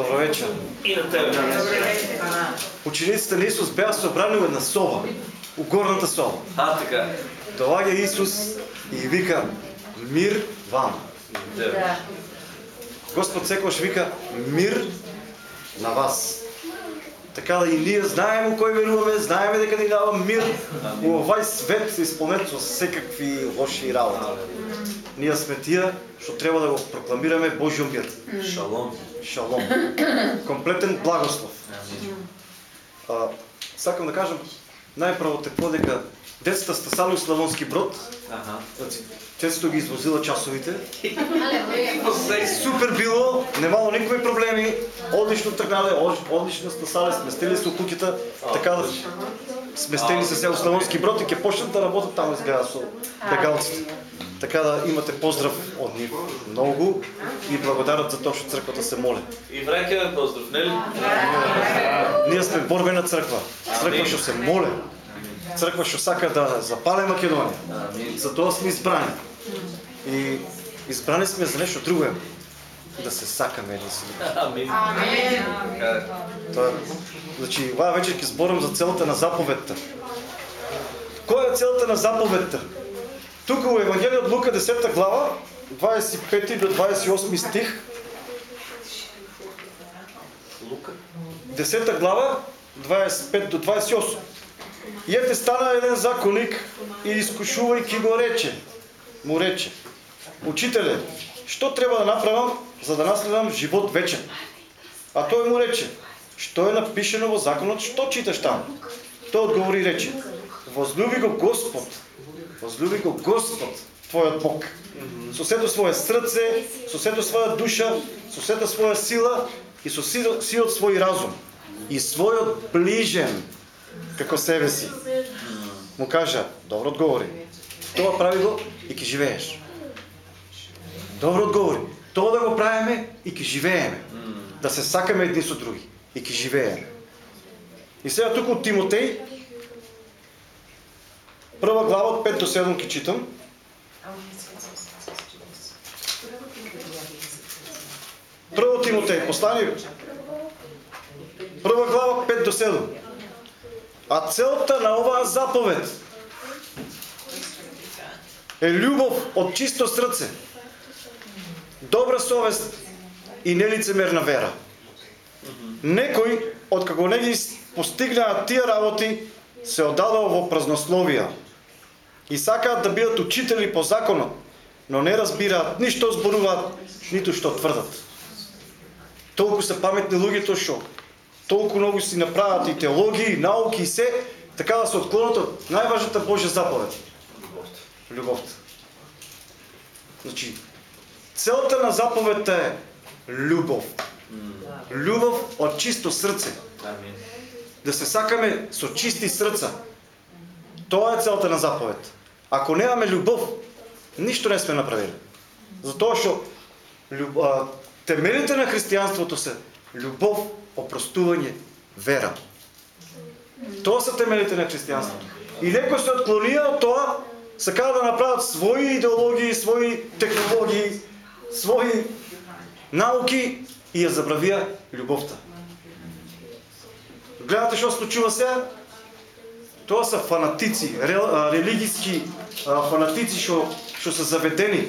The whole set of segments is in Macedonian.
Добро вечер. И на тебе. Учениците на Исус беа собрани во една соба, у горната соба. А, така. Доаѓа Исус и вика мир вам. Да. Господ секогаш вика мир на вас. Така да и ние знаеме у кој веруваме, знаеме дека ни дава мир у овај свет се исполнет со секакви лоши работи. Ние сме тие што треба да го прокламираме Божјо мир. Шалом. Шалом. Комплетен благослов. А, сакам да кажам, најпрво те дека децата стасали у Славонски брод, Аха. значи, често ги извозила часовите. Супер било, немало никакви проблеми, одлично тргнале, од- одлично стасале, сместили се у куќата, така да сместени се у Славонски брод и ќе почнат да работат таму изгледа со бегалците. Така да имате поздрав од нив многу и благодарат за тоа што црквата се моли. И враќаме поздрав, нели? Ние сме борбена црква. Црква што се моле. Црква што сака да запале Македонија. За тоа сме избрани. И избрани сме за нешто друго. Да се сакаме едни со други. Амин. Амен. Тоа, значи, оваа вечер ќе зборам за целата на заповедта. Која е целата на заповедта? Тука во Евангелие од Лука 10 глава, 25 до 28 стих, Лука. 10 глава, 25 до 28. И ете стана еден законник и искушувајќи го рече, му рече, Учителе, што треба да направам за да наследам живот вечен? А тој му рече, што е напишено во законот, што читаш таму? Тој одговори и рече, возлюби го Господ, возлюби го Господ, твојот Бог, со сето своје срце, со сето своја душа, со сета своја сила и со сиот свој разум и својот ближен како себе си. Му кажа, добро одговори. Тоа прави го и ќе живееш. Добро одговори. Тоа да го правиме и ќе живееме. Да се сакаме едни со други и ќе живееме. И сега тука од Тимотеј, прва глава од 5 до 7 ќе читам. Прво Тимотеј, послание. Прва глава 5 до 7. А целта на оваа заповед е љубов од чисто срце, добра совест и нелицемерна вера. Некој, откако не ги постигнаа тие работи, се оддадал во празнословија и сакаат да бидат учители по законот, но не разбираат ништо зборуваат, ниту што тврдат. Толку се паметни луѓето што толку многу си направат и теологии, и науки и се, така да се отклонат од најважната Божја заповед. Любовта. Значи, целта на заповедта е љубов. Љубов од чисто срце. Амин. Да се сакаме со чисти срца. Тоа е целта на заповед. Ако немаме љубов, ништо не сме направили. Затоа што темелите на христијанството се љубов, опростување, вера. Тоа се темелите на христијанството. И некои се отклонија од тоа, сакаат да направат своји идеологии, своји технологии, своји науки и ја забравија љубовта. Гледате што случува сега? Тоа се фанатици, религиски фанатици што што се заведени,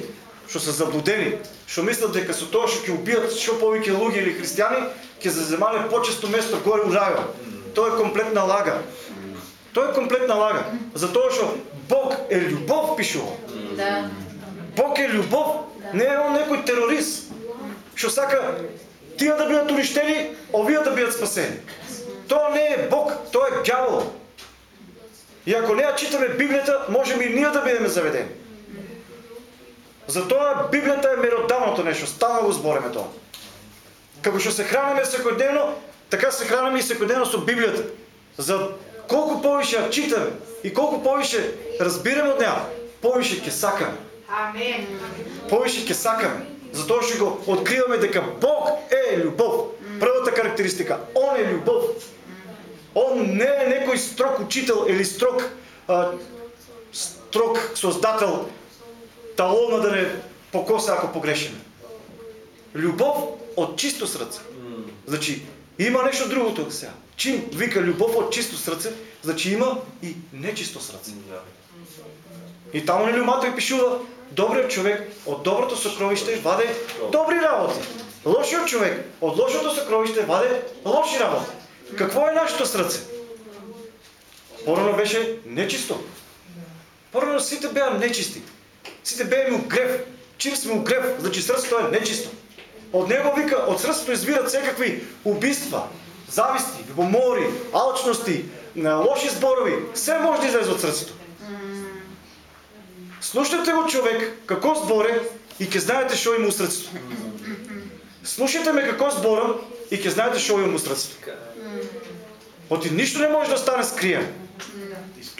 што се заблудени, што мислат дека со тоа што ќе убијат што повеќе луѓе или христијани, ќе заземале почесто место горе у рајот. Тоа е комплетна лага. Тоа е комплетна лага. Затоа што Бог е љубов пишува. Да. Бог е љубов, не е он некој терорист што сака тие да бидат уништени, овие да бидат спасени. Тоа не е Бог, тоа е ѓавол. И ако не ја читаме Библијата, можеме и ние да бидеме заведени. Затоа Библијата е меродавното нешто, стално го збориме тоа. Како што се храниме секојдневно, така се храниме и секојдневно со Библијата. За колку повише ја читаме и колку повише разбираме од неа, повише ќе сакаме Амен. повише ќе сакаме. Затоа што го откриваме дека Бог е љубов. Првата карактеристика, Он е љубов. Он не е некој строг учител или строг а, строг создател талона да не покоса ако погрешиме. Љубов од чисто срце. Значи, има нешто друго тука сега. Чим вика љубов од чисто срце, значи има и нечисто срце. Да. И таму нели Матој пишува, добриот човек од доброто сокровиште ваде добри работи. Лошиот човек од лошото сокровиште ваде лоши работи. Какво е нашето срце? Порано беше нечисто. Порано сите беа нечисти. Сите беа у грев. Чим сме у грев, значи срцето е нечисто. Од него вика, од срцето извират секакви убиства, зависти, любомори, алчности, лоши зборови. Се може да излезе од срцето. Слушнете го човек како зборе и ќе знаете што има у срцето. Слушате ме како зборам и ќе знаете што има у срцето. Оти ништо не може да стане скриено.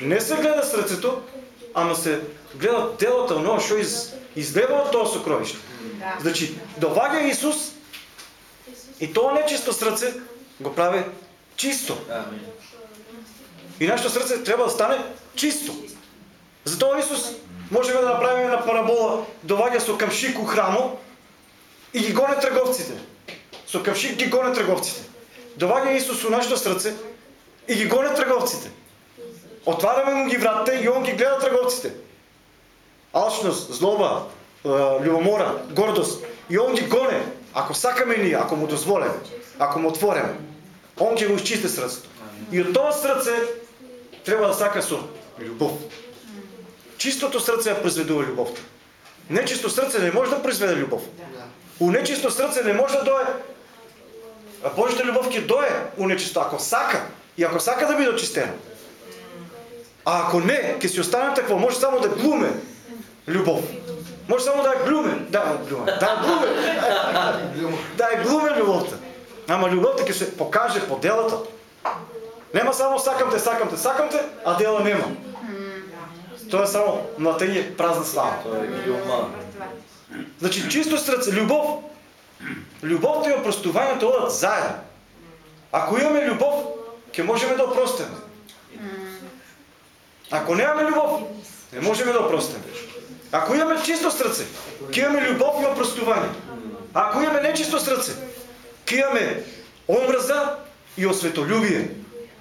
Не се гледа срцето, ама се гледа делото, оно што из, излева од тоа сокровиште. Да. Значи, доваѓа Исус и тоа нечисто срце го прави чисто. И нашето срце треба да стане чисто. Затоа Исус можеме да направиме една парабола, доваѓа со камшик у храмо и ги гоне трговците. Со камшик ги гоне трговците. Доваѓа Исус у нашето срце и ги гоне трговците. Отвараме му ги вратите и он ги гледа трговците. Алчност, злоба, љубомора, гордост. И он ги гоне. Ако сакаме ние, ако му дозволеме, ако му отвореме, он ќе го изчисти срцето. И од тоа срце треба да сака со љубов. Чистото срце ја произведува љубовта. Нечисто срце не може да произведе љубов. У нечисто срце не може да дое а Божјата љубов ќе дое у нечисто ако сака и ако сака да биде очистено. А ако не, ќе си остане такво, може само да глуме љубов. Може само да глуме, да ја глуме, да глуме. да ја глуме љубовта. Ама љубовта ќе се покаже по делата. Нема само сакам те, сакам те, сакам те, а дела нема. Тоа е само млатење празна слава. Тоа е. Значи чисто срце, љубов. Љубовта и опростувањето одат заедно. Ако имаме љубов, ќе можеме да опростиме. Ако немаме љубов, не можеме да опростиме. Ако имаме чисто срце, ќе имаме љубов и опростување. Ако имаме нечисто срце, ќе имаме омрза и осветолюбие,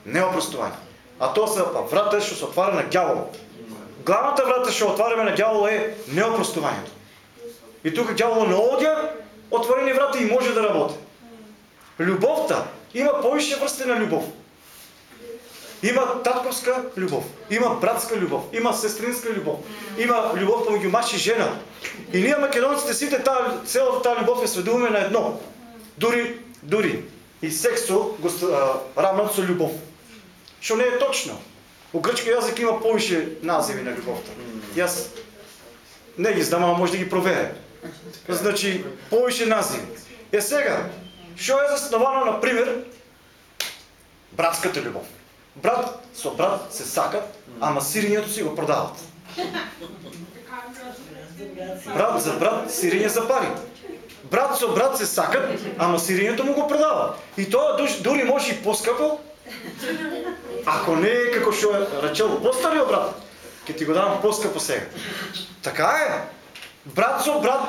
не опростување. А тоа се па врата што се отвара на ѓаволот. Главната врата што отвараме на ѓаволот е неопростувањето. И тука ѓаволот не оѓа, отворени врата и може да работи. Љубовта има повише врсти на љубов. Има татковска љубов, има братска љубов, има сестринска љубов, има љубов помеѓу маж и жена. И ние македонците сите таа целата таа љубов ја сведуваме на едно. Дури дури и сексо го рамнат со љубов. Што не е точно. У грчки јазик има повише називи на љубовта. Јас не ги знам, ама може да ги проверам. Значи, повише називи. Е сега, што е засновано на пример братската љубов. Брат со брат се сакат, ама сирењето си го продават. Брат за брат сирење за пари. Брат со брат се сакат, ама сирењето му го продава. И тоа дури може и поскапо, ако не е како што е речел постариот брат, ќе ти го дам поскапо сега. Така е. Брат со брат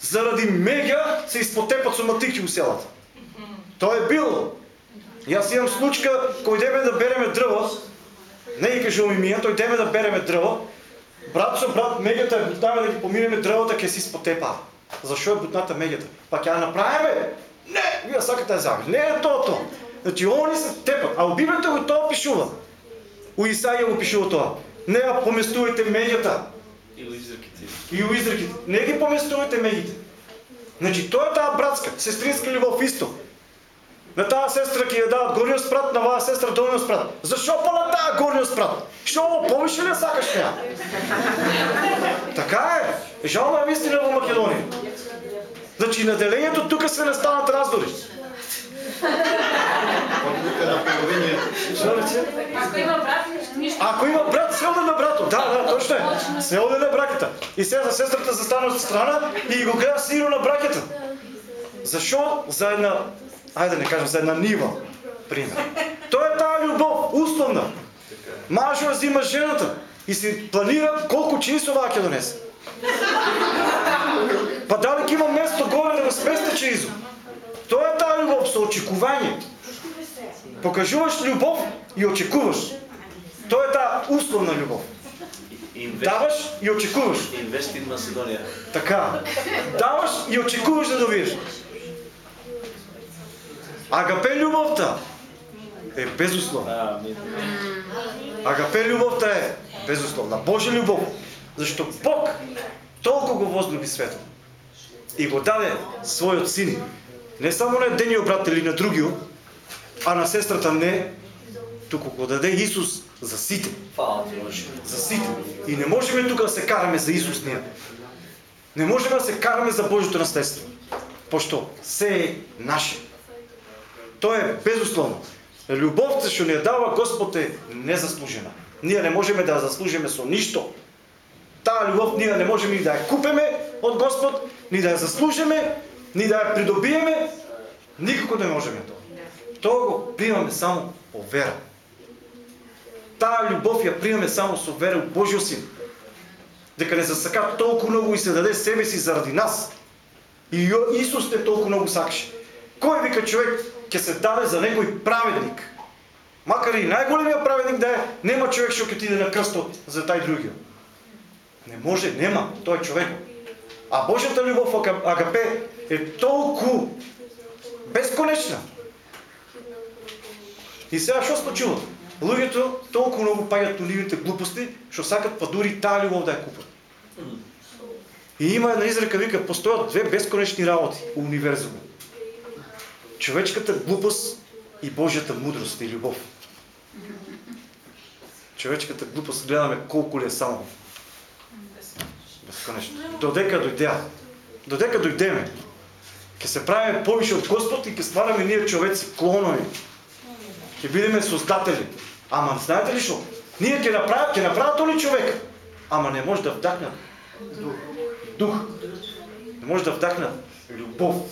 заради меѓа се испотепат со матики у селата. Тоа е било. Јас имам случка кој идеме да береме дрво, не ги кажувам имија, тој идеме да береме дрво, брат со брат меѓата е бутнаме да ги помиреме дрвото ќе се испотепа. Зашо е бутната меѓата? Па ќе ја направиме? Не, вие сакате да. Не е тоа тоа. Значи они се тепат, а у Библијата го тоа пишува. У Исаија го пишува тоа. Не ја поместувајте меѓата И у изреките. и у изреките. Не ги поместувајте меѓите. Значи тоа е таа братска, сестринска љубов исто. На таа сестра ќе ја дадат горниот спрат, на оваа сестра долниот спрат. Зашо па на таа горниот спрат? Што ово повише не сакаш неа? така е. Жално е вистина во Македонија. Значи на делењето тука се не станат раздори. Што рече? Ако има брат, ништо. Ако има брат, се оде на братот. Да, да, точно е. Се оде на браката. И сега за сестрата застана од страна и го гледа сиро на браката. Зашо? За една, ајде да не кажам, за една нива, пример. Тоа е таа љубов, условна. Мажот взима жената и си планира колку чизова ќе донесе. Па дали ќе има место горе да го смести чизо? Тоа е таа љубов со очекување. Покажуваш љубов и очекуваш. Тоа е таа условна љубов. Инвест, Даваш и очекуваш. инвест in Македонија. Така. Даваш и очекуваш да добиеш. Агапе љубовта е безусловна. Амин. Агапе љубовта е безусловна. Божја љубов. Зашто Бог толку го возлюби светот. И го даде својот син. Не само на едниот брат или на другиот, а на сестрата не, туку го даде Исус за сите. За сите. И не можеме тука да се караме за Исус ние. Не можеме да се караме за Божјото наследство. Пошто се е наше. Тоа е безусловно. Љубовта што ни ја дава Господ е незаслужена. Ние не можеме да ја заслужиме со ништо. Таа љубов ние не можеме ни да ја купиме од Господ, ни да ја заслужиме, ни да ја придобиеме. Никако не можеме тоа. Тоа го примаме само по вера. Таа љубов ја примаме само со вера у Божјиот син. Дека не засака толку многу и се даде себе си заради нас. И Исус не толку многу сакаше. Кој вика човек ќе се даде за некој праведник? Макар и најголемиот праведник да е, нема човек што ќе отиде на крстот за тај другиот. Не може, нема, тој е човек. А Божјата љубов агапе е толку бесконечна. И сега што случува? Луѓето толку многу паѓаат у нивните глупости, што сакат па дури таа љубов да ја купат. И има една изрека вика постојат две бесконечни работи у универзумот. Човечката глупост и Божјата мудрост и љубов. Човечката глупост гледаме колку ли е само бесконечно. Додека дојдеа. Додека дојдеме. Ќе се правиме повише од Господ и ќе ствараме ние човеци клонови. Ќе бидеме создатели. Ама знаете ли што? Ние ќе направат, ќе направат оли човек. Ама не може да вдахнат дух. Дух. Не може да вдахнат љубов.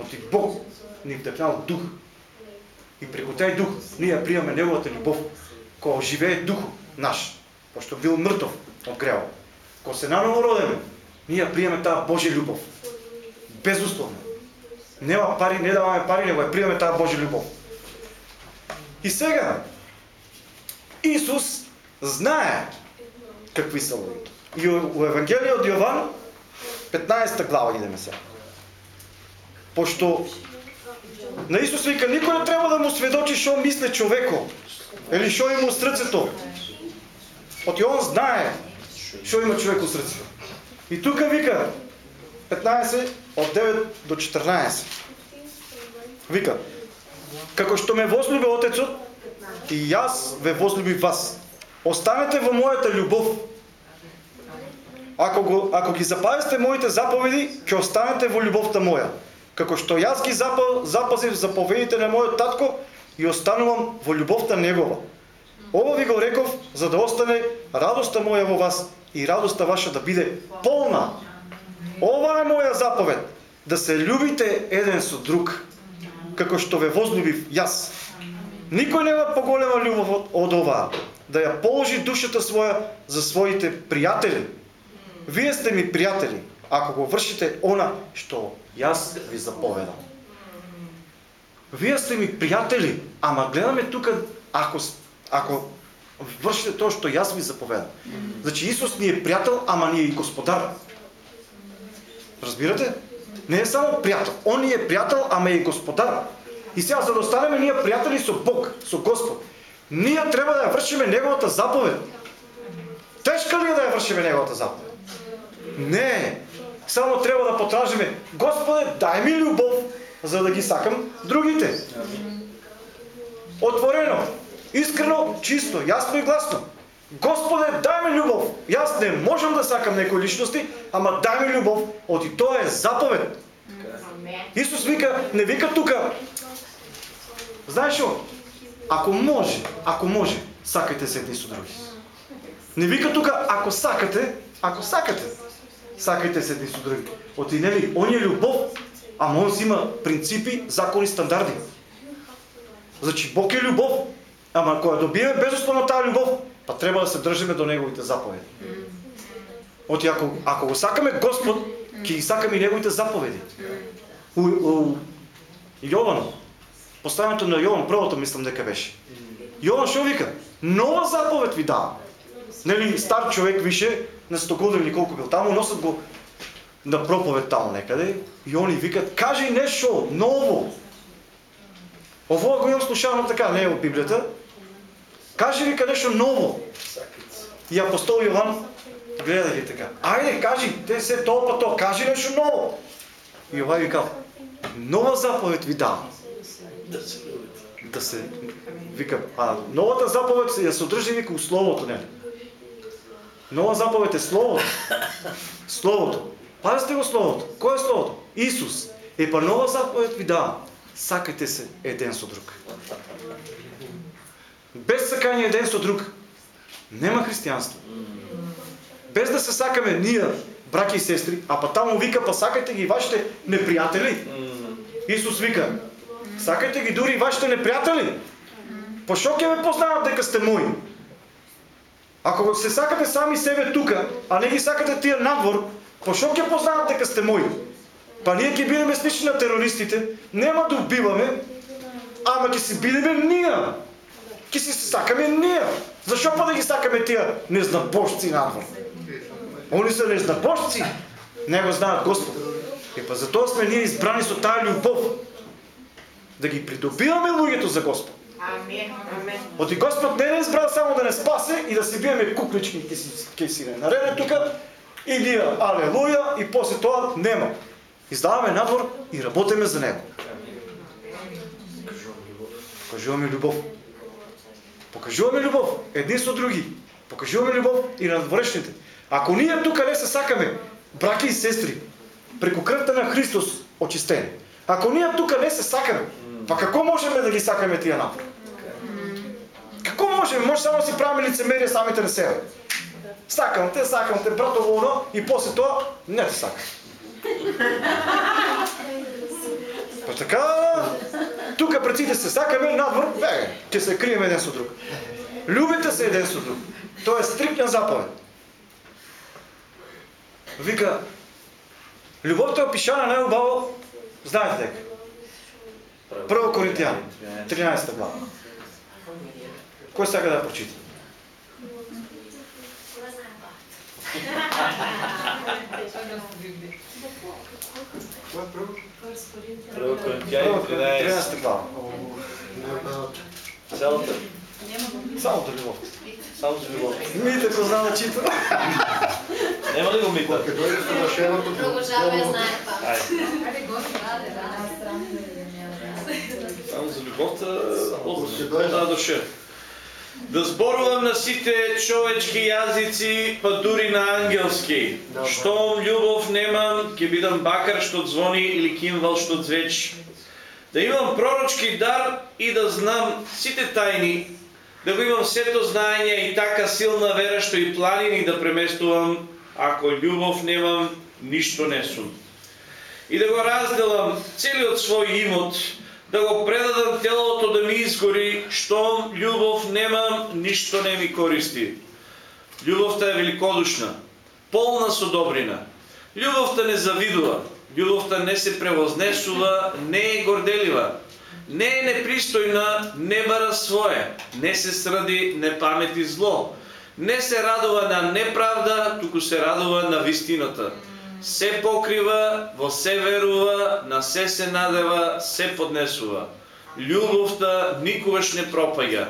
Оти Бог ни вдъхнал да дух. И преку тај дух ние ја приемаме неговата любов, која живее дух наш, пошто бил мртов од гревот. Кога се наново родеме, ние ја приемаме таа Божја љубов. Безусловно. Нема пари, не даваме пари, него ја приемаме таа Божја љубов. И сега, Исус знае какви са луѓето. И у Евангелие од Јован, 15 глава идеме сега. Пошто на Исус вика, никој не треба да му сведочи што мисле човеко. Или што има срцето. Оти он знае што има човек у срцето. И тука вика, 15 од 9 до 14. Вика, како што ме возлюби Отецот, и јас ве возлюбив вас. Останете во мојата љубов. Ако, го, ако ги запазите моите заповеди, ќе останете во љубовта моја. Како што јас ги запазив заповедите на мојот татко и останувам во љубовта негова. Ова ви го реков за да остане радоста моја во вас и радоста ваша да биде полна. Ова е моја заповед, да се љубите еден со друг, како што ве возлюбив јас. Никој нема поголема љубов од, од оваа, да ја положи душата своја за своите пријатели. Вие сте ми пријатели, ако го вршите она што јас ви заповедам. Вие сте ми пријатели, ама гледаме тука ако ако вршите тоа што јас ви заповедам. Значи Исус ни е пријател, ама ни е и господар. Разбирате? Не е само пријател, он ни е пријател, ама е и господар. И сега за да останеме ние пријатели со Бог, со Господ, ние треба да ја вршиме неговата заповед. Тешка ли е да ја вршиме неговата заповед? Не. Само треба да потражиме, Господе, дај ми љубов, за да ги сакам другите. Отворено, искрено, чисто, јасно и гласно. Господе, дај ми љубов. Јас не можам да сакам некои личности, ама дај ми љубов. Оти тоа е заповед. Исус вика, не вика тука. Знаеш што? Ако може, ако може, сакајте се едни со други. Не вика тука, ако сакате, ако сакате, сакајте се едни со други. Оти нели, он е љубов, ама он си има принципи, закони, стандарди. Значи Бог е љубов, ама кога добиеме безусловно таа љубов, па треба да се држиме до неговите заповеди. Оти ако ако го сакаме Господ, ќе ги сакаме и неговите заповеди. у, у Јован, поставането на Јован, првото мислам дека беше. Јован што вика? Нова заповед ви дава. Нели стар човек више на 100 години колку бил таму, носат го на проповед таму некаде и они викат кажи нешто ново. Ово го имам слушано така, не е во Библијата. Кажи вика нешто ново. И апостол Јован гледа ги така. Ајде, кажи, те се тоа па тоа, кажи нешто ново. И овај вика, нова заповед ви давам. Да се. Да се вика, а новата заповед се ја содржи вика у словото, не. Нова заповед е словото. Словото. Пазите го словото. Кој е словото? Исус. Е па нова заповед ви дава: Сакајте се еден со друг. Без сакање еден со друг нема христијанство. Без да се сакаме ние, браки и сестри, а па таму вика па сакајте ги вашите непријатели. Исус вика, сакајте ги дури и вашите непријатели. Па шо ќе ме познаат дека сте мои? Ако се сакате сами себе тука, а не ги сакате тие надвор, по што ќе познаат дека сте мои? Па ние ќе бидеме слични на терористите, нема да убиваме, ама ќе си бидеме ние. Ќе си се сакаме ние. Зашо па да ги сакаме тие незнабожци надвор? Они се незнабожци, не го знаат Господ. И па затоа сме ние избрани со таа љубов да ги придобиваме луѓето за Господ. Амен. Амен. Оти Господ не е избрал само да не спасе и да си биеме куклички ке си, не нареде тука и ние алелуја и после тоа нема. Издаваме надвор и работиме за него. Покажуваме љубов. Покажуваме љубов едни со други. Покажуваме љубов и на надворешните. Ако ние тука не се сакаме, браки и сестри, преку крвта на Христос очистени. Ако ние тука не се сакаме, па како можеме да ги сакаме тие надвор? Како можеме? Може само да си правиме лицемерие самите на себе. Сакам те, сакам те, братово оно, и после тоа не те сакам. Па така, тука пред се сакаме, надвор, бе, ќе се криеме еден со друг. Любите се еден со друг. Тоа е стриктна заповед. Вика, любовта е опишана најубаво, знаете дека. Прво Коринтијани, 13 глава. Кој сака да прочита? Прво Коринтијани 13. 13 глава. Целата. Само до љубов. Само за любов. Мите го знам да чита. Нема ли го мита? Кога дојде совршеното Продолжава ја знае па. Ајде. Само за любовта од таа душа. Да зборувам на сите човечки јазици, па дури на ангелски. Штом љубов немам, ќе бидам бакар што звони или кимвал што звеч. Да имам пророчки дар и да знам сите тајни, да го имам сето знаење и така силна вера што и планини да преместувам, ако љубов немам, ништо не сум. И да го разделам целиот свој имот, да го предадам телото да ми изгори, штом љубов немам, ништо не ми користи. Љубовта е великодушна, полна со добрина. Љубовта не завидува, љубовта не се превознесува, не е горделива, не е непристојна, не бара свое, не се сради, не памети зло, не се радува на неправда, туку се радува на вистината. Се покрива, во се верува, на се се надева, се поднесува. Љубовта никогаш не пропаѓа.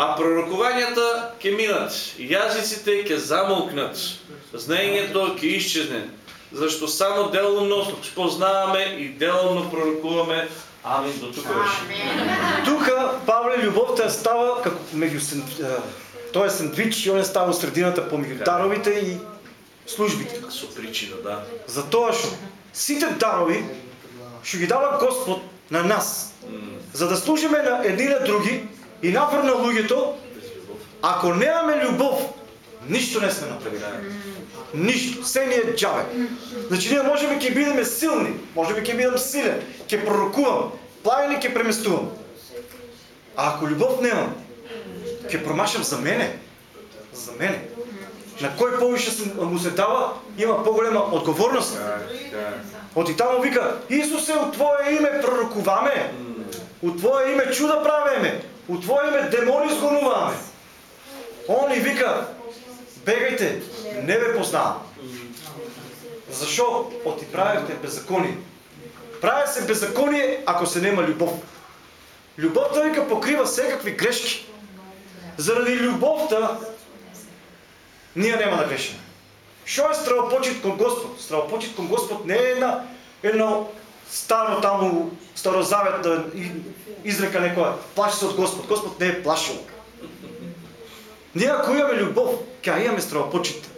А пророкувањата ќе минат, јазиците ќе замолкнат, знаењето ќе исчезне, зашто само делумно спознаваме и делумно пророкуваме. Амин, до тука беше. Тука Павле љубовта става како меѓу тоа е сендвич и он става во средината помеѓу даровите и службите. Со причина, да. Затоа што сите дарови што ги дава Господ на нас, за да служиме на едни на други и напор на луѓето, ако немаме љубов, ништо не сме направили. Ништо, се ни е џабе. Значи ние можеме ќе бидеме силни, можеме ќе бидам силен, ќе пророкувам, плавени ќе преместувам. А ако љубов немам, ќе промашам за мене. За мене. На кој повише му се дава, има поголема одговорност. Оти таму вика, Исусе, у Твое име пророкуваме, у Твое име чуда правеме, у Твое име демони сгонуваме. Он и вика, бегајте, не ве познавам. Зашо? Оти правите беззаконие. Прави се беззаконие ако се нема љубов. Љубовта вика покрива секакви грешки. Заради љубовта ние нема да грешиме. Што е стравопочит кон Господ? Стравопочит кон Господ не е една едно старо таму старозаветна и- изрека некоја плаши се од Господ. Господ не е плашил. Ние ако имаме љубов, ќе имаме стравопочит.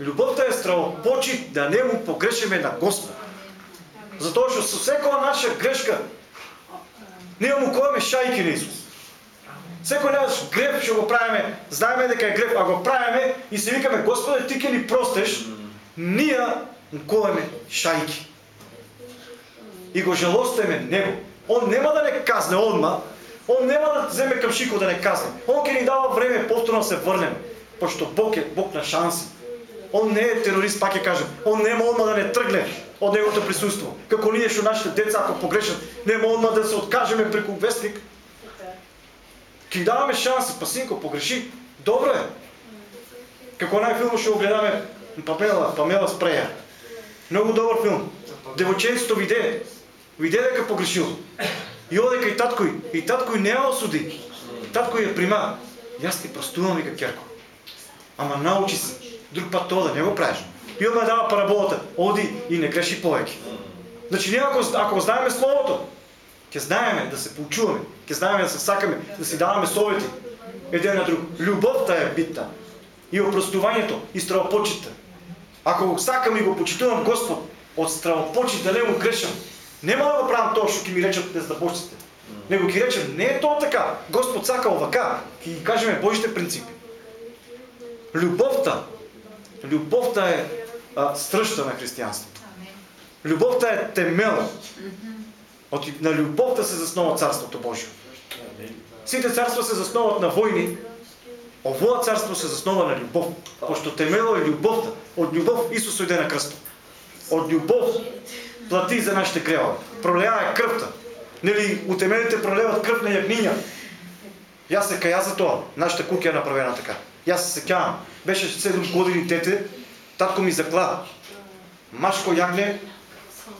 Љубовта е стравопочит да не му погрешиме на Господ. Затоа што со секоја наша грешка ние му коеме шајки на Исус. Секој наш греф што го правиме, знаеме дека е греф, а го правиме и се викаме Господе ти ќе ни простеш, ние големе шајки. И го жалостеме него. Он нема да не казне одма, он нема да земе камшико да не казне. Он ќе ни дава време повторно да се врнеме, пошто Бог е Бог на шанси. Он не е терорист, пак ќе кажам. Он нема одма да не тргне од неговото присуство. Како ние што нашите деца ако погрешат, нема одма да се откажеме преку вестник. Ќе даваме шанси, па синко погреши. Добро е. Како најфилм што го гледаме Памела, Памела Спреја. Многу добар филм. Девојченцето виде, виде дека погрешил. И оде кај таткој, и таткој не ја осуди. Таткој ја прима. Јас ти простувам вика керко. Ама научи се. Друг пат тоа да не го правиш. И одма дава параболата. Оди и не греши повеќе. Значи ние ако, ако знаеме словото, ќе знаеме да се поучуваме, ќе знаеме да се сакаме, да си даваме совети еден на друг. Љубовта е битна. И опростувањето, и стравопочитта. Ако го сакам и го почитувам Господ, од стравопочит да не му грешам, нема да го правам тоа што ќе ми речат нездабошците. Него ќе речем, не е тоа така. Господ сака овака. Ќе ги кажеме Божите принципи. Љубовта, љубовта е а, стршта на христијанството. Љубовта е темелот. Од на љубовта се заснова царството Божјо. Сите царства се заснуваат на војни, овоа царство се заснова на љубов, пошто темело е љубовта. Од љубов Исус ојде на крстот. Од љубов плати за нашите гревови. Пролеа е крвта. Нели утемелите пролеват крв на јагниња. Јас се каја за тоа. Нашата куќа е направена така. Јас се сеќавам. Беше 7 години тете, татко ми закла. Машко јагне,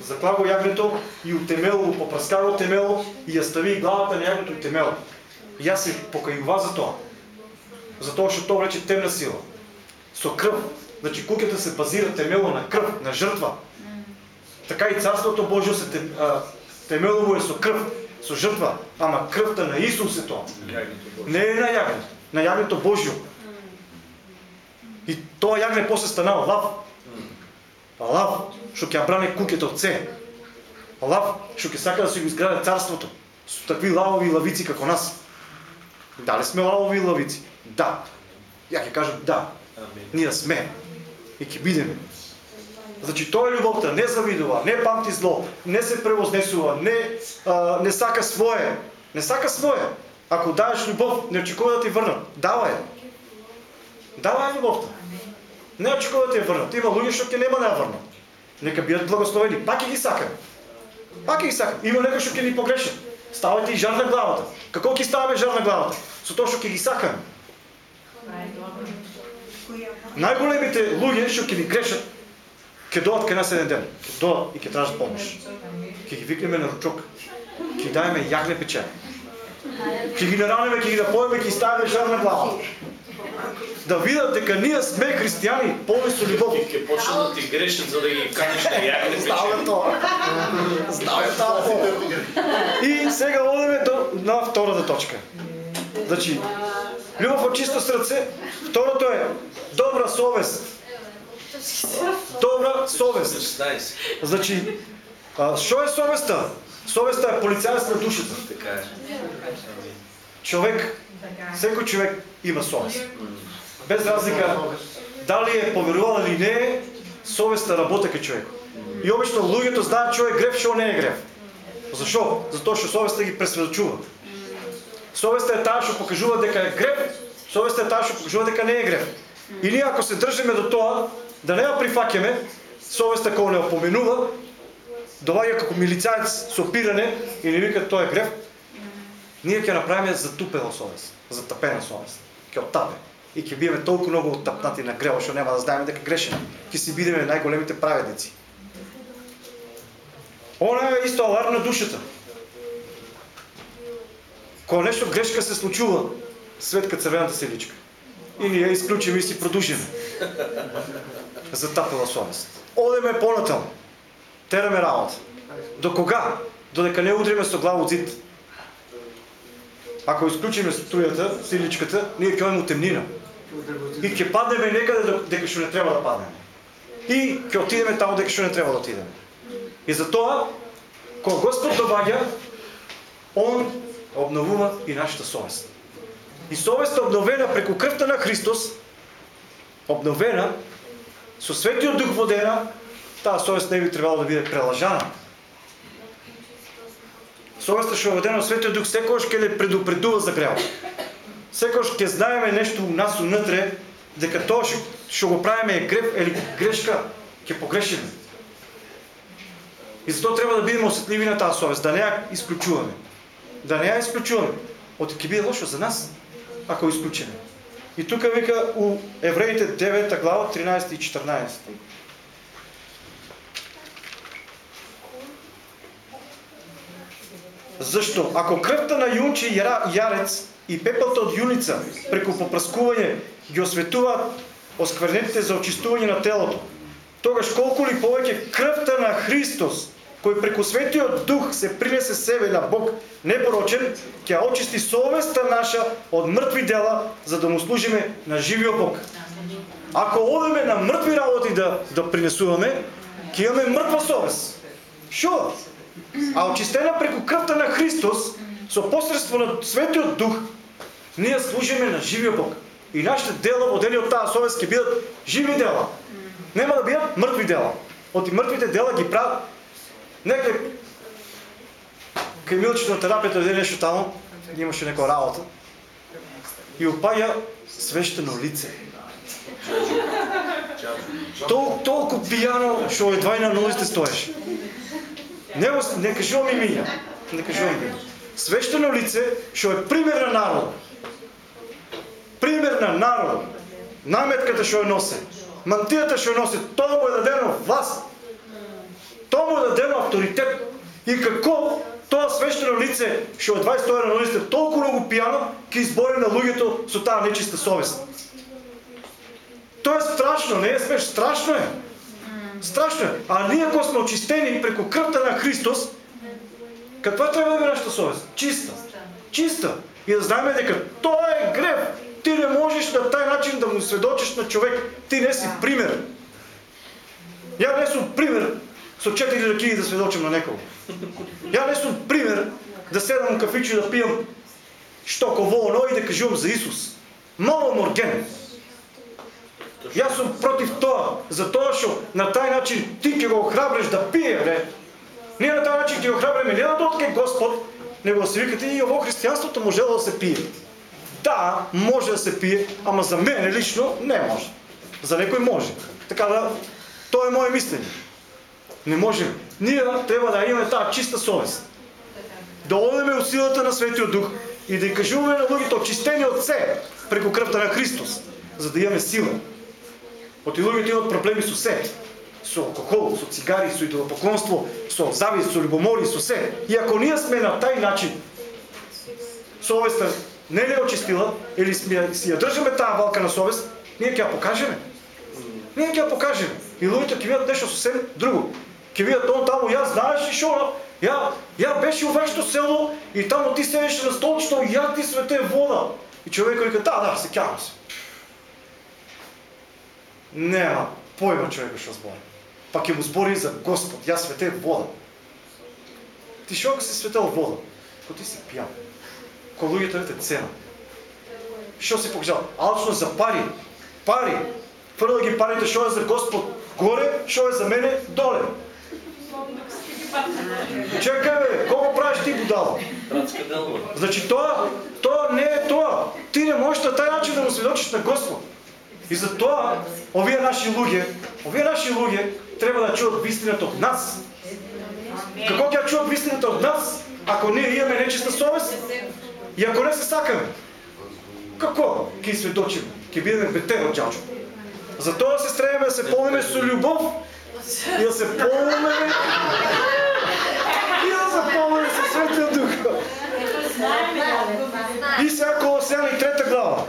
закла го јагнето и утемело го попраска го темело и ја стави главата на јагнето и темело. И Јас се покајува за тоа. Затоа што тоа рече темна сила. Со крв. Значи куќата се базира темело на крв, на жртва. Така и царството Божјо се тем, а, темелово е со крв, со жртва, ама крвта на Исус е тоа. Не е на јагнето, на јагнето Божјо. И тоа јагне после станало лав. Лав што ќе бране куќето од се. Лав што ќе сака да си го изграде царството со такви лавови и лавици како нас. Дали сме лавови и лавици? Да. Ја ќе кажам да. Ние сме. И ќе бидеме. Значи тоа е љубовта, не завидува, не памти зло, не се превознесува, не а, не сака свое, не сака свое. Ако даеш љубов, не очекува да ти врнат. Давај. Давај љубовта. Не очекува да ти ја врнат. Има луѓе што ќе нема да ја врнат. Нека бидат благословени, пак ќе ги сакаме. Пак ќе ги сакаме. Има некои што ќе ни погрешат. Ставате и жар на главата. Како ќе ставаме жар на главата? Со тоа што ќе ги сакаме. Најголемите луѓе што ќе ни грешат, ќе доат кај нас еден ден. Ќе доат и ќе тражат помош. Ќе ги викнеме на ручок. Ќе даеме јагне пече. Ќе ги наранеме, ќе ги напоеме, ќе ги ставиме жар на глава. Да видат дека ние сме христијани, полни со љубов. И ќе почнат да ти грешат за да ги каниш на јагне Знаме тоа. Знаме тоа. И сега одиме до на втората точка. Значи, љубов од чисто срце, второто е добра совест. Добра совест. 16. Значи, а, што е совеста? Совеста е полицајец на душата. Така е. Човек, секој човек има совест. Без разлика дали е поверувал или не е, совеста работи кај човек. И обично луѓето знаат човек грев греф, што не е греф. Зашо? Затоа што совеста ги пресведочува. Совеста е таа што покажува дека е греф, совеста е таа што покажува дека не е греф. И ние ако се држиме до тоа, да не ја прифаќаме, совеста кога не опоменува, доаѓа како милицајец со пиране и не вика тоа е грев, ние ќе направиме затупена совест, затапена совест, ќе оттапе. И ќе биеме толку многу оттапнати на гревот, што нема да знаеме дека грешиме. Ќе си бидеме најголемите праведници. Она е исто аларм на душата. Кога нешто грешка се случува, светка црвената селичка. И ние ја исклучиме и си продушиме. Затапила совест. Одеме понатаму. Тераме работа. До кога? Додека не удриме со глава од зид. Ако исклучиме струјата, силичката, ние ќе имаме темнина. И ќе паднеме некаде дека што не треба да паднеме. И ќе отидеме таму дека што не треба да отидеме. И затоа, кога Господ доаѓа, Он обновува и нашата совест. И совеста обновена преку крвта на Христос, обновена со светиот дух водена, таа совест не би требало да биде прелажана. Совеста што е светиот дух секогаш ќе не предупредува за гревот. Секогаш ќе знаеме нешто у нас унатре дека тоа што, што го правиме е грев или грешка, ќе погрешиме. И затоа треба да бидеме осетливи на таа совест, да не ја исклучуваме. Да не ја исклучуваме. Оти ќе биде лошо за нас ако ја исклучиме. И тука вика у Евреите 9 глава 13 и 14. Зашто? Ако крвта на јунче и јара- јарец и пепелта од јуница преку попрскување ги осветуваат осквернетите за очистување на телото, тогаш колку ли повеќе крвта на Христос, кој преку светиот дух се принесе себе на Бог непорочен, ќе очисти совеста наша од мртви дела, за да му служиме на живиот Бог. Ако одеме на мртви работи да, да принесуваме, ќе имаме мртва совест. Шо? А очистена преку крвта на Христос, со посредство на Светиот Дух, ние служиме на живиот Бог. И нашите дела, водени од таа совест, ќе бидат живи дела. Нема да бидат мртви дела. Оти мртвите дела ги прават некој кај Милчето на терапијата нешто таму, имаше некоја работа. И упаја свештено лице. Тол, толку пијано што едва и на нозите стоеше. Не, не кажувам имиња. Не кажувам имиња. Свештено лице што е пример на народ. Пример на народ. Наметката што ја носи, Мантијата што ја носи, тоа му е дадено власт. Тоа му е дадено авторитет. И како тоа свештено лице што е 20 на нозите толку многу пијано ќе избори на луѓето со таа нечиста совест. Тоа е страшно, не е смеш, страшно е. Страшно е. А ние ако сме очистени преку крвта на Христос, каква треба да биде нашата совест? Чиста. Чиста. И да знаеме дека тоа е грев. Ти не можеш на тај начин да му сведочиш на човек. Ти не си пример. Ја не сум пример со четири ракии да сведочам на некого. Ја не сум пример да седам у кафичу да пијам штоко воно и да кажувам за Исус. Мало морген. Јас сум против тоа, затоа што на тај начин ти ќе го охрабриш да пие, бре. Ние на тај начин ќе го охрабриме не да додке Господ, него се викате и во христијанството може да се пие. Да, може да се пие, ама за мене лично не може. За некој може. Така да, тоа е моје мислење. Не може. Ние треба да имаме таа чиста совест. Да одеме у силата на Светиот Дух и да ја кажуваме на луѓето очистени од се преку крвта на Христос, за да имаме сила. Отилувите имат проблеми со се. Со алкохол, со цигари, со идолопоклонство, со завист, со любомори, со се. И ако ние сме на тај начин, совеста не не очистила, или си ја држаме таа валка на совест, ние ќе ја покажеме. Ние ќе ја покажеме. И луѓето ќе видат нешто сосем друго. Ќе видат он таму, ја знаеш ли шо? Ја, ја беше у вашето село и таму ти седеше на столчето, ја ти свете вода. И човекот вика, да, да, се кјавам се. Нема појма човекот што збори. Па ќе му збори за Господ, ја свете вода. Ти шо ако си светел вода? Ко ти си пијан. Ко луѓето ете цена. Што си покажал? Алчно за пари. Пари. Фрла ги парите што е за Господ горе, што е за мене доле. Чекај бе, кого правиш ти будала? Делба. Значи тоа, тоа не е тоа. Ти не можеш на тај начин да му сведочиш на Господ. И затоа овие наши луѓе, овие наши луѓе треба да чуат вистината од нас. Како ќе чуат вистината од нас, ако ние имаме нечиста совест и ако не се сакаме? Како ќе сведочиме? Ќе бидеме бетеро џаџо. Затоа се стремиме да се полниме со љубов и да се полниме и да се полниме со Светиот Дух. И сега Колосјани трета глава.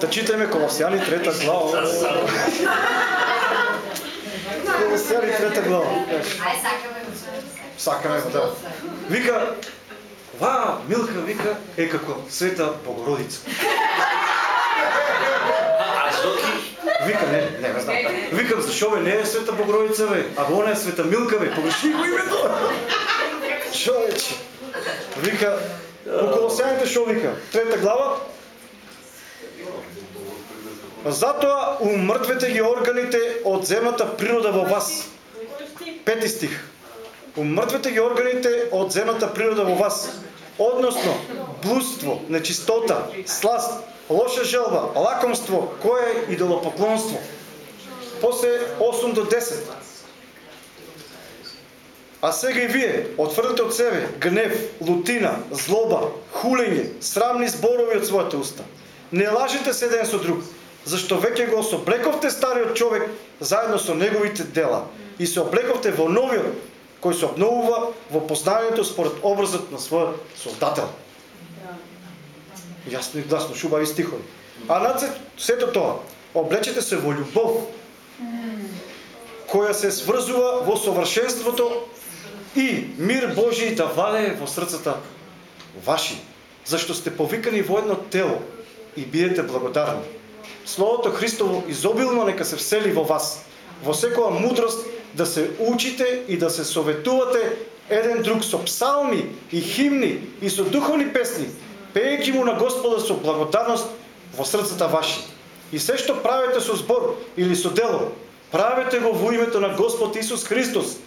Да читаме Колосјани трета глава. Колосјани трета глава. Ај сакаме го Сакаме го, да. Вика, ва, Милка, вика, е како Света Богородица. А Зоки? Вика, не, не, не знам. Викам, зашо бе, не е Света Богородица, бе, а она е Света Милка, бе, погреши го името. Човече. Вика, по Колосјаните шо вика? Трета глава. Затоа умртвете ги органите од земната природа во вас. Пети стих. Умртвете ги органите од земната природа во вас. Односно, блудство, нечистота, сласт, лоша желба, лакомство, кое е идолопоклонство. После 8 до 10. А сега и вие, отврдете од себе гнев, лутина, злоба, хулење, срамни зборови од своите уста. Не лажите се еден со друг, зашто веќе го соблековте стариот човек заедно со неговите дела и се облековте во новиот, кој се обновува во познанието според образот на својот Создател. Јасно и гласно, шубави стихови. А над сето тоа, облечете се во љубов, која се сврзува во совршенството и мир Божи да владее во срцата ваши, зашто сте повикани во едно тело и бидете благодарни. Словото Христово изобилно нека се всели во вас, во секоја мудрост да се учите и да се советувате еден друг со псалми и химни и со духовни песни, пеејќи му на Господа со благодарност во срцата ваши. И се што правите со збор или со дело, правете го во името на Господ Исус Христос,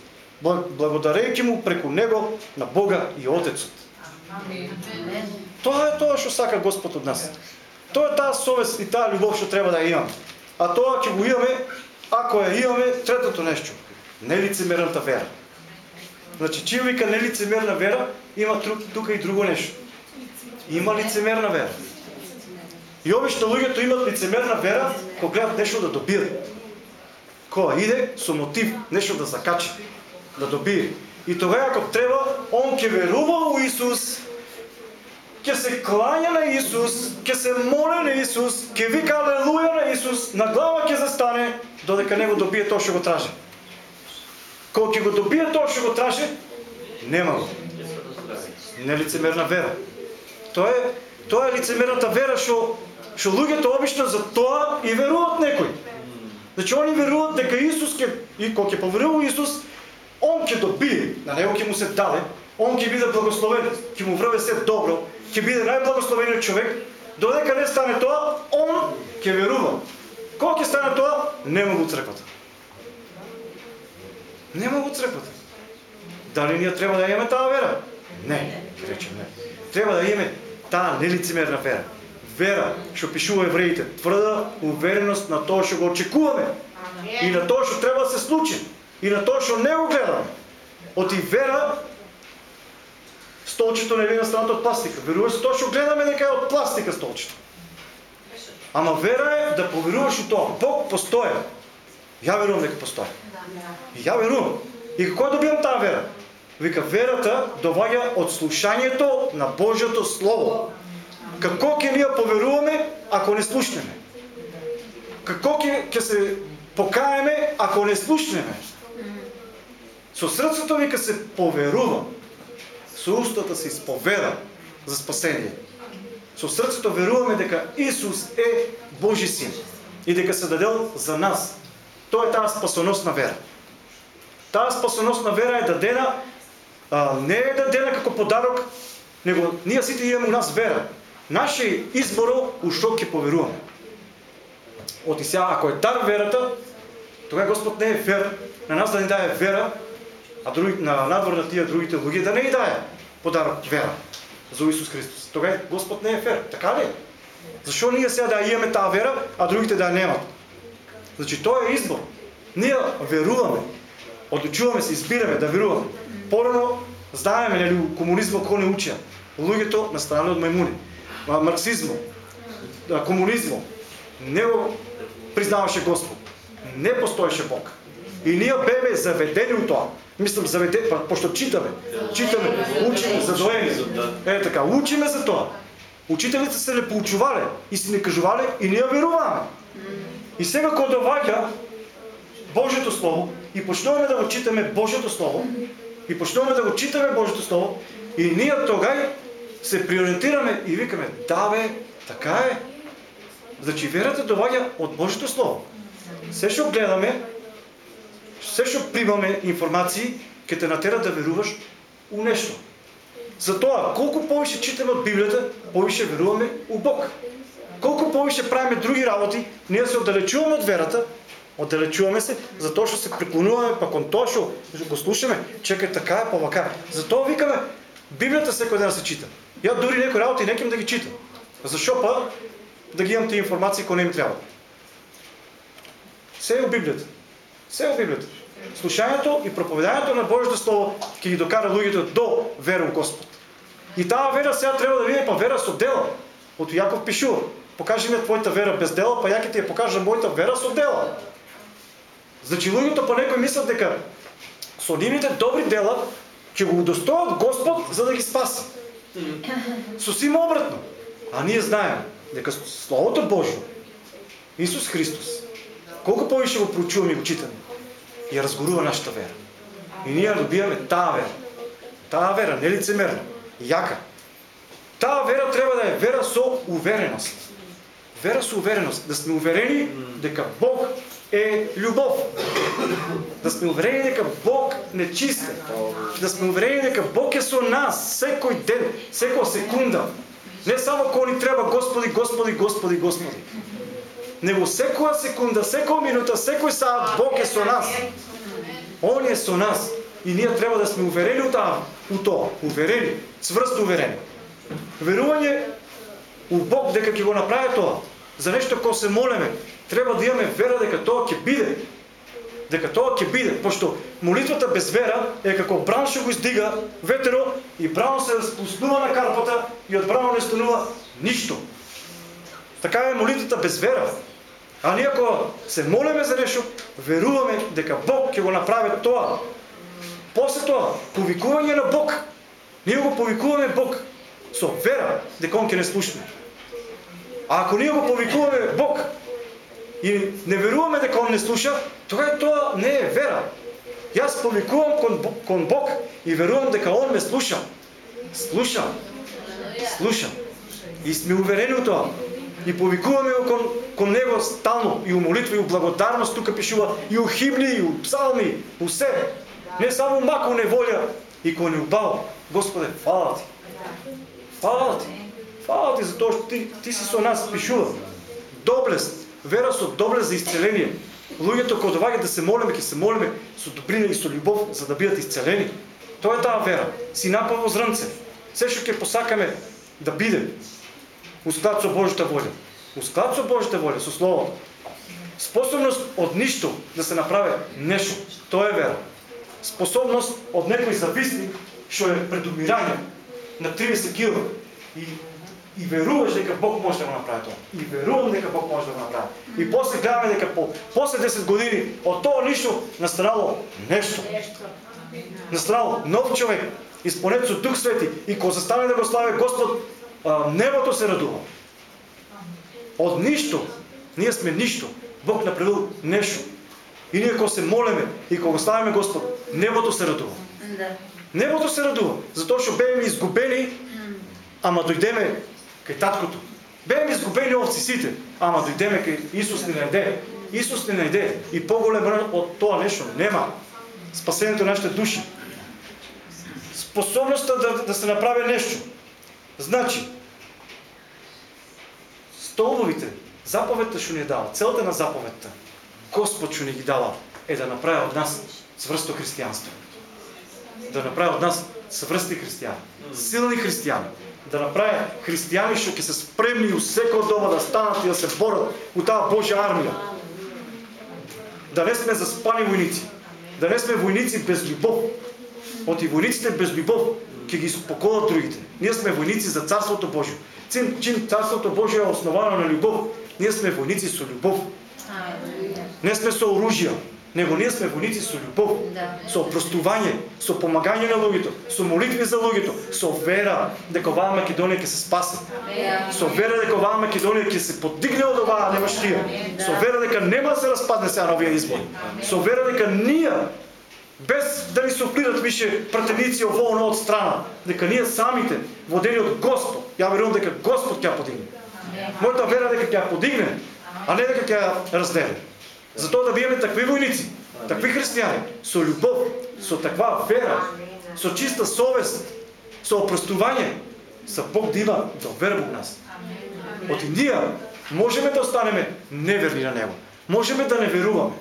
бл- благодарејќи му преку него на Бога и Отецот. Тоа е тоа што сака Господ од нас. Тоа е таа совест и таа љубов што треба да ја имаме. А тоа ќе го имаме ако ја имаме третото нешто. Нелицемерната вера. Значи, чим вика нелицемерна вера, има тука и друго нешто. Има лицемерна вера. И обично луѓето имат лицемерна вера кога гледат нешто да добијат. Кога иде со мотив нешто да закачи, да добие. И тогава ако треба, он ќе верува во Исус, ќе се клања на Исус, ќе се моле на Исус, ќе вика алелуја на Исус, на глава ќе застане, додека не го добие тоа што го тражи. Кога ќе го добие тоа што го тражи, нема го. Нелицемерна вера. Тоа е тоа е лицемерната вера што што луѓето обично за тоа и веруваат некој. Значи они веруваат дека Исус ќе и кога ќе поверува Исус, он ќе добие, на него ќе му се даде, он ќе биде благословен, ќе му врве се добро, ќе биде најблагословениот човек, додека не стане тоа, он ќе верува. Кога ќе стане тоа, нема го црквата. Нема го црквата. Дали ние треба да имаме таа вера? Не, речем не. Треба да имаме таа нелицемерна вера. Вера, што пишува евреите, тврда увереност на тоа што го очекуваме и на тоа што треба да се случи и на тоа што не го гледаме. Оти вера столчето не е настанато од пластика. Веруваш тоа што гледаме дека е од пластика столчето. Ама вера е да поверуваш у тоа. Бог постои. Ја верувам дека постои. И ја верувам. И како да добивам таа вера? Вика, верата доаѓа од слушањето на Божјото Слово. Како ќе ние поверуваме ако не слушнеме? Како ќе ќе се покаеме ако не слушнеме? Со срцето вика се поверувам. Со устата се исповеда за спасение. Со срцето веруваме дека Исус е Божи син и дека се дадел за нас. Тоа е таа спасоносна вера. Таа спасоносна вера е дадена а, не е дадена како подарок, него ние сите имаме у нас вера. Наши изборо у што ќе поверуваме. Оти сега, ако е дар верата, тогава Господ не е вер на нас да ни даде вера, а други, на надвор на тие другите луѓе да не ни дае подарок вера за Исус Христос. Тогава Господ не е фер. Така ли? Зашо ние сега да имаме таа вера, а другите да ја немат? Значи тоа е избор. Ние веруваме, одлучуваме се, избираме да веруваме. Порано знаеме нели у комунизмот кој не учи. Луѓето страна од мајмуни. А, Марксизмот, комунизмот не го признаваше Господ. Не постоеше Бог. И ние беме заведени у тоа. Мислам заведени, па, пошто читаме. Читаме, учиме, задоени. Е така, учиме за тоа. Учителите се не поучувале и се не кажувале и ние веруваме. И сега кога доваѓа Божјото Слово и почнуваме да го читаме Божјото Слово и почнуваме да го читаме Божјото Слово и ние тогај се приоритираме и викаме да бе, така е. Значи верата доваѓа од Божјото Слово. Се што гледаме, се што примаме информации, ќе те натера да веруваш у нешто. Затоа, колку повеќе читаме од Библијата, повеќе веруваме у Бог. Колку повеќе правиме други работи, ние се оддалечуваме од верата, оддалечуваме се, затоа што се преклонуваме па кон тоа што го слушаме, чекај така е, па вака. Затоа викаме, Библијата секој ден се чита. Ја дури некои работи неким да ги читам. Зашо па да ги имам тие информации кои не ми треба. Се е у Библијата. Се у Библијата. Слушањето и проповедањето на Божјото Слово ќе ги докара луѓето до вера во Господ. И таа вера сега треба да биде па вера со дела. Од Јаков пишува, покажи ми твојата вера без дела, па ја ќе ти ја покажам мојата вера со дела. Значи луѓето па некои мислат дека со нивните добри дела ќе го удостоат Господ за да ги спаси. Сосим обратно. А ние знаеме дека Словото Божјо, Исус Христос, колку повише го проучуваме и го читаме, ја разгорува нашата вера. И ние добиваме таа вера. Таа вера, не лицемерна, јака. Таа вера треба да е вера со увереност. Вера со увереност, да сме уверени дека Бог е љубов. Да сме уверени дека Бог не чисте. Да сме уверени дека Бог е со нас секој ден, секоја секунда. Не само кога ни треба Господи, Господи, Господи, Господи. Него секоја секунда, секоја минута, секој саат Бог е со нас. Он е со нас. И ние треба да сме уверени у таа, у тоа, уверени, цврсто уверени. Верување у Бог дека ќе го направи тоа. За нешто кое се молеме, треба да имаме вера дека тоа ќе биде. Дека тоа ќе биде, пошто молитвата без вера е како бран што го издига ветеро и брано се спуснува на карпата и од брано не станува ништо. Така е молитвата без вера. А ние ако се молиме за нешто, веруваме дека Бог ќе го направи тоа. После тоа, повикување на Бог. Ние го повикуваме Бог со вера дека он ќе не слушне. А ако ние го повикуваме Бог и не веруваме дека он не слуша, тогава тоа не е вера. Јас повикувам кон, кон Бог и верувам дека он ме слуша. Слуша. Слуша. И сме уверени у тоа и повикуваме го кон, кон Него стално и у молитва и у благодарност, тука пишува и у химни, и у псалми, у се. Не само мако неволја и кон не. Господе, фала ти. Фала ти. Фала ти за тоа што ти, ти си со нас, пишува. Доблест, вера со доблест за исцеление. Луѓето кога доаѓаат да се молиме, ќе се молиме со добрина и со љубов за да бидат исцелени. Тоа е таа вера. Си напаво зрнце. Се што ќе посакаме да биде Усклад со Божјата воља. Усклад со Божјата воља, со Словото. Способност од ништо да се направи нешто, тоа е вера. Способност од некој зависник што е предумирање на 30 кг и и веруваш дека Бог може да го направи тоа. И верувам дека Бог може да го направи. И после гледаме дека по после 10 години од тоа ништо настанало нешто. Настанало нов човек, исполнет со Дух Свети и кога застане да го слави Господ, небото се радува. Од ништо, ние сме ништо. Бог направил нешто. И ние кога се молиме и кога ставиме Господ, небото се радува. Да. Небото се радува, затоа што беме изгубени, ама дојдеме кај таткото. Беме изгубени овци сите, ама дојдеме кај Исус ни најде. Исус ни најде и поголем од тоа нешто нема. Спасението на нашите души. Способноста да, да се направи нешто. Значи, столбовите, заповедта што ни е дала, целта на заповедта, Господ што ни ги дала, е да направи од нас цврсто христијанство. Да направи од нас сврсти христијани, силни христијани, да направи христијани што ќе се спремни у секој доба да станат и да се борат у таа Божја армија. Да не сме заспани војници, да не сме војници без љубов. Оти војниците без љубов ќе ги поколат другите. Ние сме војници за Царството Божјо. Чин, чин Царството Божјо е основано на љубов. Ние сме војници со љубов. Не сме со оружја, него ние сме војници со љубов, Да. со простување, со помагање на луѓето, со молитви за луѓето, со вера дека оваа Македонија ќе се спаси. Со вера дека оваа Македонија ќе се подигне од оваа немаштија. Со вера дека нема да се распадне сега на овие избори. Со вера дека ние без да ни се вплитат више пратеници ово оно од страна, дека ние самите водени од Господ, ја верувам дека Господ ќе ја подигне. Мојата вера дека ќе ја подигне, а не дека ќе ја разделе. Затоа да биеме такви војници, такви христијани, со љубов, со таква вера, со чиста совест, со опростување, са Бог да има доверба у нас. Оти ние можеме да останеме неверни на Него. Можеме да не веруваме.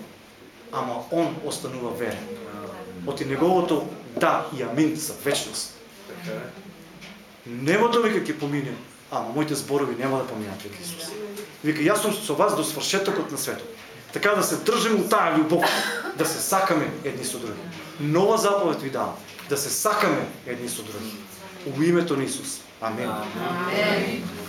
Ама Он останува верен. Оти Неговото да и амин за вечност. Така е. Небото вика ќе помине, ама моите зборови нема да поминат века Исус. Вика јас сум со вас до свршетокот на светот. Така да се држиме у таа љубов, да се сакаме едни со други. Нова заповед ви давам, да се сакаме едни со други. У името на Исус. Амин. Амин.